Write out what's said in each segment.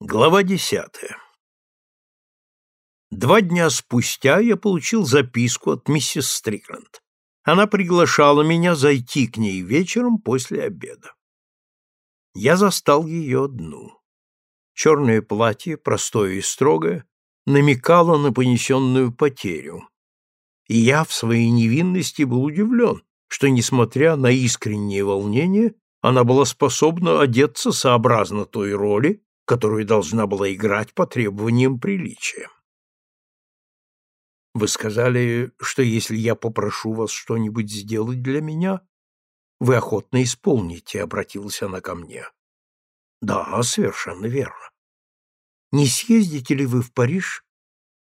Глава десятая Два дня спустя я получил записку от миссис Стрикленд. Она приглашала меня зайти к ней вечером после обеда. Я застал ее одну. Черное платье, простое и строгое, намекало на понесенную потерю. И я в своей невинности был удивлен, что, несмотря на искреннее волнение, она была способна одеться сообразно той роли, которую должна была играть по требованиям приличия. Вы сказали, что если я попрошу вас что-нибудь сделать для меня, вы охотно исполните, обратилась она ко мне. Да, совершенно верно. Не съездите ли вы в Париж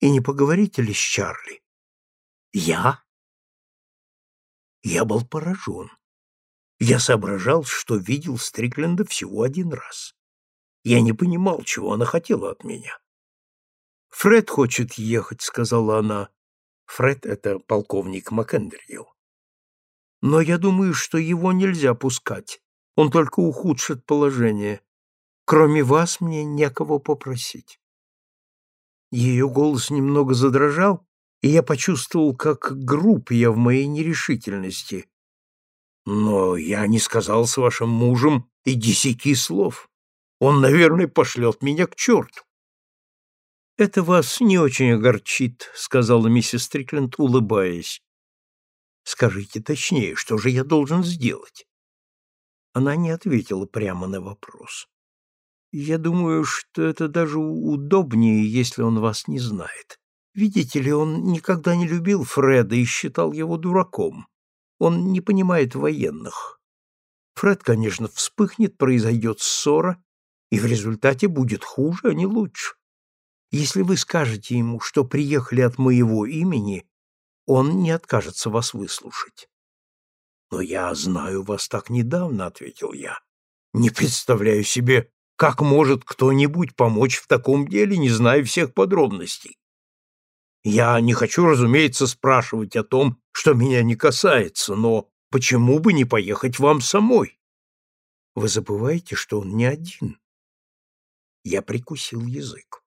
и не поговорите ли с Чарли? Я? Я был поражен. Я соображал, что видел Стрикленда всего один раз. Я не понимал, чего она хотела от меня. «Фред хочет ехать», — сказала она. Фред — это полковник Маккендерилл. «Но я думаю, что его нельзя пускать. Он только ухудшит положение. Кроме вас мне некого попросить». Ее голос немного задрожал, и я почувствовал, как груб я в моей нерешительности. «Но я не сказал с вашим мужем и десяти слов». Он, наверное, пошлет меня к черту. «Это вас не очень огорчит», — сказала миссис Стрикленд, улыбаясь. «Скажите точнее, что же я должен сделать?» Она не ответила прямо на вопрос. «Я думаю, что это даже удобнее, если он вас не знает. Видите ли, он никогда не любил Фреда и считал его дураком. Он не понимает военных. Фред, конечно, вспыхнет, произойдет ссора, и в результате будет хуже, а не лучше. Если вы скажете ему, что приехали от моего имени, он не откажется вас выслушать. Но я знаю вас так недавно, ответил я. Не представляю себе, как может кто-нибудь помочь в таком деле, не зная всех подробностей. Я не хочу, разумеется, спрашивать о том, что меня не касается, но почему бы не поехать вам самой? Вы забываете, что он не один. Я прикусил язык.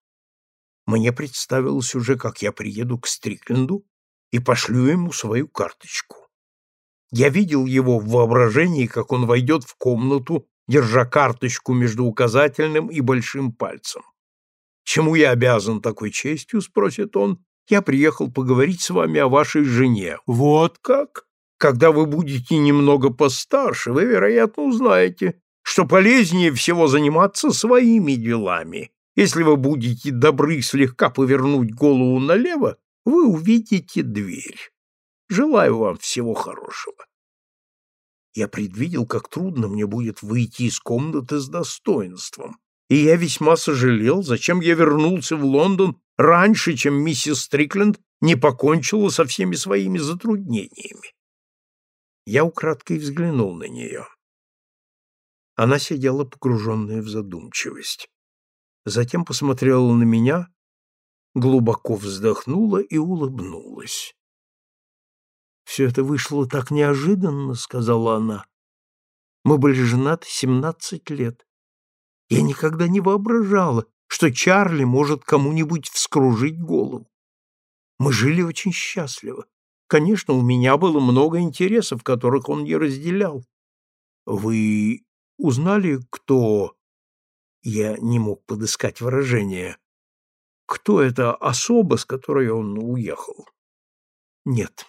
Мне представилось уже, как я приеду к Стрикленду и пошлю ему свою карточку. Я видел его в воображении, как он войдет в комнату, держа карточку между указательным и большим пальцем. «Чему я обязан такой честью?» — спросит он. «Я приехал поговорить с вами о вашей жене». «Вот как? Когда вы будете немного постарше, вы, вероятно, узнаете, что полезнее всего заниматься своими делами. Если вы будете добры слегка повернуть голову налево, вы увидите дверь. Желаю вам всего хорошего. Я предвидел, как трудно мне будет выйти из комнаты с достоинством, и я весьма сожалел, зачем я вернулся в Лондон раньше, чем миссис Стрикленд не покончила со всеми своими затруднениями. Я украдкой взглянул на нее. Она сидела погруженная в задумчивость. Затем посмотрела на меня, глубоко вздохнула и улыбнулась. «Все это вышло так неожиданно», — сказала она. «Мы были женаты семнадцать лет. Я никогда не воображала, что Чарли может кому-нибудь вскружить голову. Мы жили очень счастливо. Конечно, у меня было много интересов, которых он не разделял. Вы узнали, кто... Я не мог подыскать выражение. Кто это особа, с которой он уехал? Нет.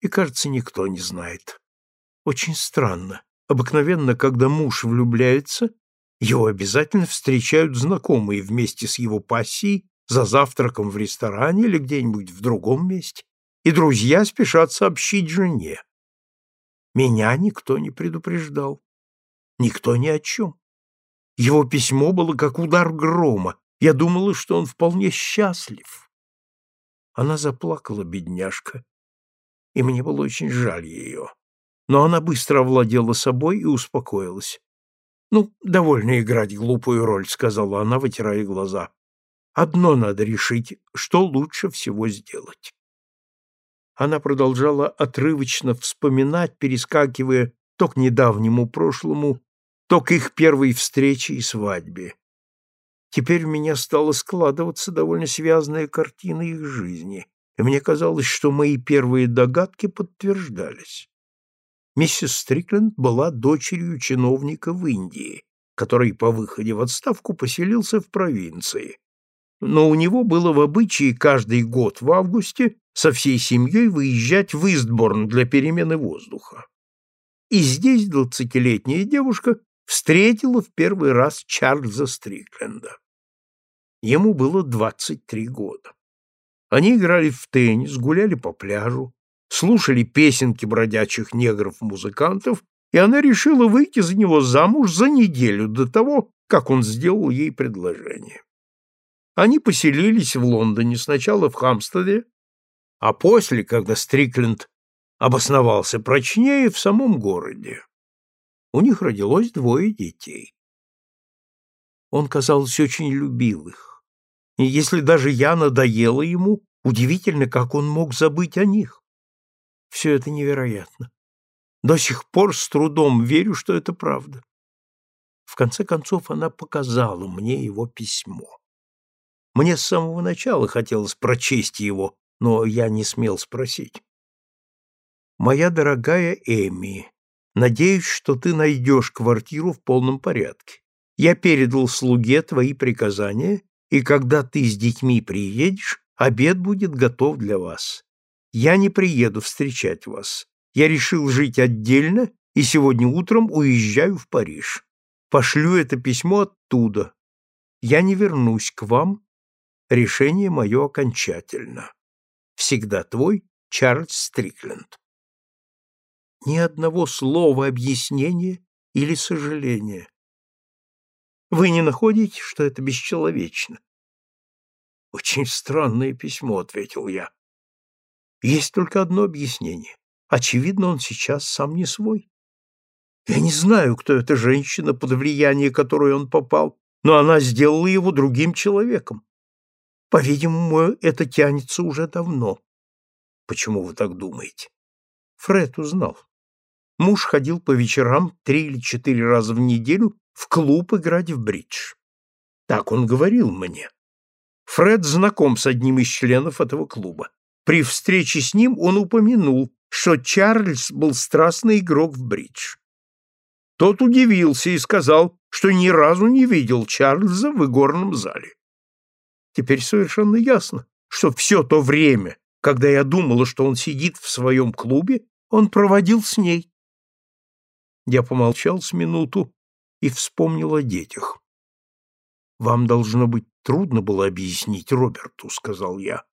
И, кажется, никто не знает. Очень странно. Обыкновенно, когда муж влюбляется, его обязательно встречают знакомые вместе с его пассией за завтраком в ресторане или где-нибудь в другом месте, и друзья спешат сообщить жене. Меня никто не предупреждал. Никто ни о чем. Его письмо было как удар грома. Я думала, что он вполне счастлив. Она заплакала, бедняжка, и мне было очень жаль ее. Но она быстро овладела собой и успокоилась. «Ну, довольно играть глупую роль», — сказала она, вытирая глаза. «Одно надо решить, что лучше всего сделать». Она продолжала отрывочно вспоминать, перескакивая то к недавнему прошлому, то к их первой встрече и свадьбе. Теперь у меня стала складываться довольно связанная картина их жизни, и мне казалось, что мои первые догадки подтверждались. Миссис Стрикленд была дочерью чиновника в Индии, который по выходе в отставку поселился в провинции. Но у него было в обычае каждый год в августе со всей семьей выезжать в Истборн для перемены воздуха. И здесь двадцатилетняя девушка встретила в первый раз Чарльза Стрикленда. Ему было двадцать три года. Они играли в теннис, гуляли по пляжу, слушали песенки бродячих негров-музыкантов, и она решила выйти за него замуж за неделю до того, как он сделал ей предложение. Они поселились в Лондоне сначала в Хамстеде, а после, когда Стрикленд обосновался прочнее, в самом городе. У них родилось двое детей. Он, казалось, очень любил их. И если даже я надоела ему, удивительно, как он мог забыть о них. Все это невероятно. До сих пор с трудом верю, что это правда. В конце концов, она показала мне его письмо. Мне с самого начала хотелось прочесть его, но я не смел спросить. «Моя дорогая Эми, надеюсь, что ты найдешь квартиру в полном порядке. Я передал слуге твои приказания, и когда ты с детьми приедешь, обед будет готов для вас. Я не приеду встречать вас. Я решил жить отдельно и сегодня утром уезжаю в Париж. Пошлю это письмо оттуда. Я не вернусь к вам. Решение мое окончательно. Всегда твой Чарльз Стрикленд. Ни одного слова объяснения или сожаления. Вы не находите, что это бесчеловечно? Очень странное письмо, ответил я. Есть только одно объяснение. Очевидно, он сейчас сам не свой. Я не знаю, кто эта женщина, под влияние которой он попал, но она сделала его другим человеком. По-видимому, это тянется уже давно. Почему вы так думаете? Фред узнал. Муж ходил по вечерам три или четыре раза в неделю в клуб играть в бридж. Так он говорил мне. Фред знаком с одним из членов этого клуба. При встрече с ним он упомянул, что Чарльз был страстный игрок в бридж. Тот удивился и сказал, что ни разу не видел Чарльза в игорном зале. Теперь совершенно ясно, что все то время, когда я думала, что он сидит в своем клубе, он проводил с ней. Я помолчал с минуту и вспомнил о детях. «Вам, должно быть, трудно было объяснить Роберту», — сказал я.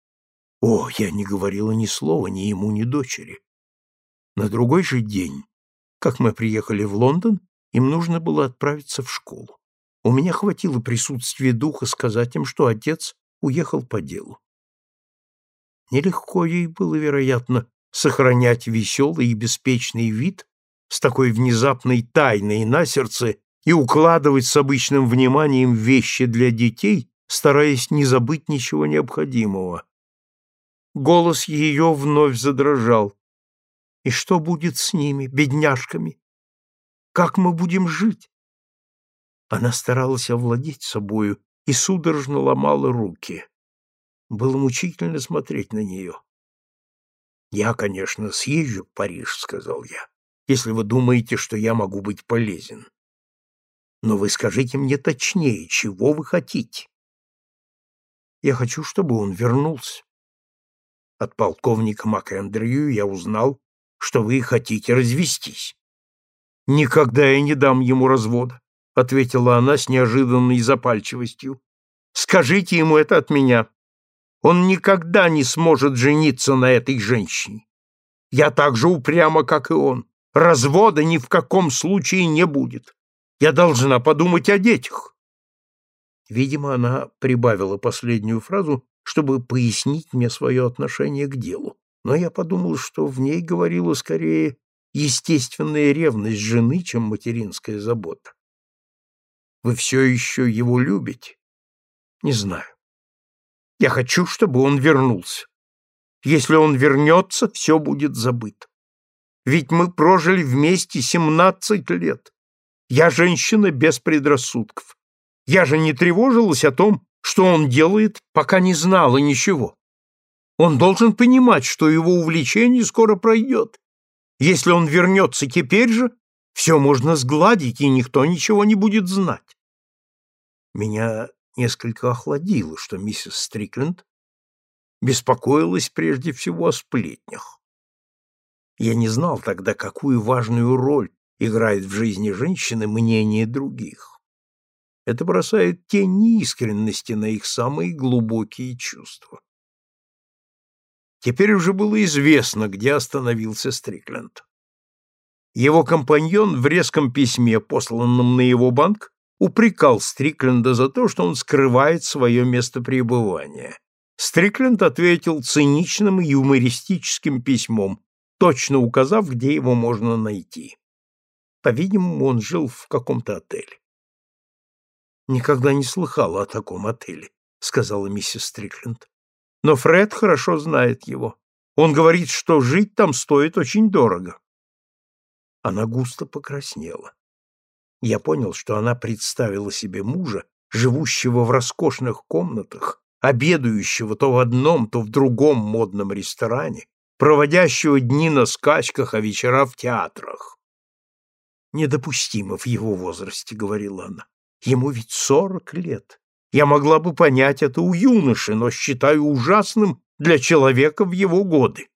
«О, я не говорила ни слова ни ему, ни дочери». На другой же день, как мы приехали в Лондон, им нужно было отправиться в школу. У меня хватило присутствия духа сказать им, что отец уехал по делу. Нелегко ей было, вероятно, сохранять веселый и беспечный вид с такой внезапной тайной на сердце и укладывать с обычным вниманием вещи для детей, стараясь не забыть ничего необходимого. Голос ее вновь задрожал. «И что будет с ними, бедняжками? Как мы будем жить?» Она старалась овладеть собою и судорожно ломала руки. Было мучительно смотреть на нее. «Я, конечно, съезжу в Париж», — сказал я, «если вы думаете, что я могу быть полезен. Но вы скажите мне точнее, чего вы хотите?» «Я хочу, чтобы он вернулся». От полковника МакЭндрю я узнал, что вы хотите развестись. «Никогда я не дам ему развода. — ответила она с неожиданной запальчивостью. «Скажите ему это от меня. Он никогда не сможет жениться на этой женщине. Я так же упряма, как и он. Развода ни в каком случае не будет. Я должна подумать о детях». Видимо, она прибавила последнюю фразу, чтобы пояснить мне свое отношение к делу. Но я подумал, что в ней говорила скорее естественная ревность жены, чем материнская забота. Вы все еще его любите? Не знаю. Я хочу, чтобы он вернулся. Если он вернется, все будет забыто. Ведь мы прожили вместе семнадцать лет. Я женщина без предрассудков. Я же не тревожилась о том, что он делает, пока не знала ничего. Он должен понимать, что его увлечение скоро пройдет. Если он вернется теперь же, все можно сгладить, и никто ничего не будет знать. Меня несколько охладило, что миссис Стрикленд беспокоилась прежде всего о сплетнях. Я не знал тогда, какую важную роль играет в жизни женщины мнение других. Это бросает тень неискренности на их самые глубокие чувства. Теперь уже было известно, где остановился Стрикленд. Его компаньон в резком письме, посланном на его банк, упрекал Стрикленда за то, что он скрывает свое место пребывания. Стрикленд ответил циничным и юмористическим письмом, точно указав, где его можно найти. По-видимому, он жил в каком-то отеле. «Никогда не слыхала о таком отеле», — сказала миссис Стрикленд. Но Фред хорошо знает его. Он говорит, что жить там стоит очень дорого. Она густо покраснела. Я понял, что она представила себе мужа, живущего в роскошных комнатах, обедающего то в одном, то в другом модном ресторане, проводящего дни на скачках, а вечера в театрах. «Недопустимо в его возрасте», — говорила она. «Ему ведь сорок лет. Я могла бы понять это у юноши, но считаю ужасным для человека в его годы.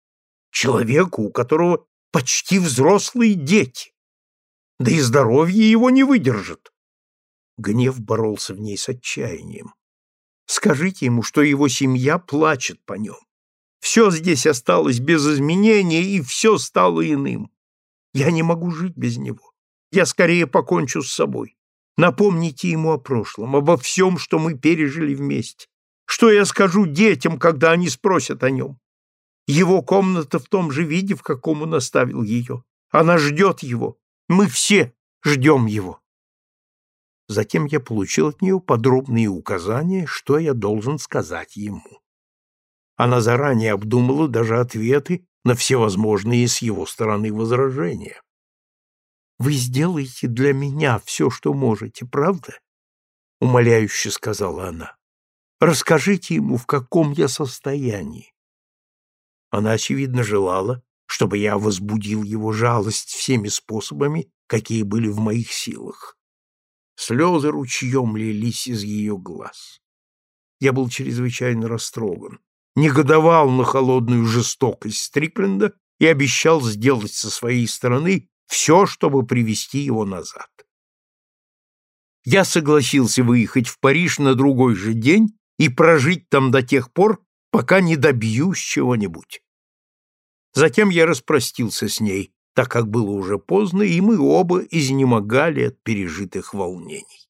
Человеку, у которого почти взрослые дети. Да и здоровье его не выдержит. Гнев боролся в ней с отчаянием. Скажите ему, что его семья плачет по нем. Все здесь осталось без изменения, и все стало иным. Я не могу жить без него. Я скорее покончу с собой. Напомните ему о прошлом, обо всем, что мы пережили вместе. Что я скажу детям, когда они спросят о нем? Его комната в том же виде, в каком он оставил ее. Она ждет его. Мы все ждем его. Затем я получил от нее подробные указания, что я должен сказать ему. Она заранее обдумала даже ответы на всевозможные с его стороны возражения. Вы сделаете для меня все, что можете, правда? Умоляюще сказала она. Расскажите ему, в каком я состоянии. Она, очевидно, желала, чтобы я возбудил его жалость всеми способами, какие были в моих силах. Слезы ручьем лились из ее глаз. Я был чрезвычайно растроган, негодовал на холодную жестокость Стрикленда и обещал сделать со своей стороны все, чтобы привести его назад. Я согласился выехать в Париж на другой же день и прожить там до тех пор, пока не добьюсь чего-нибудь. Затем я распростился с ней, так как было уже поздно, и мы оба изнемогали от пережитых волнений.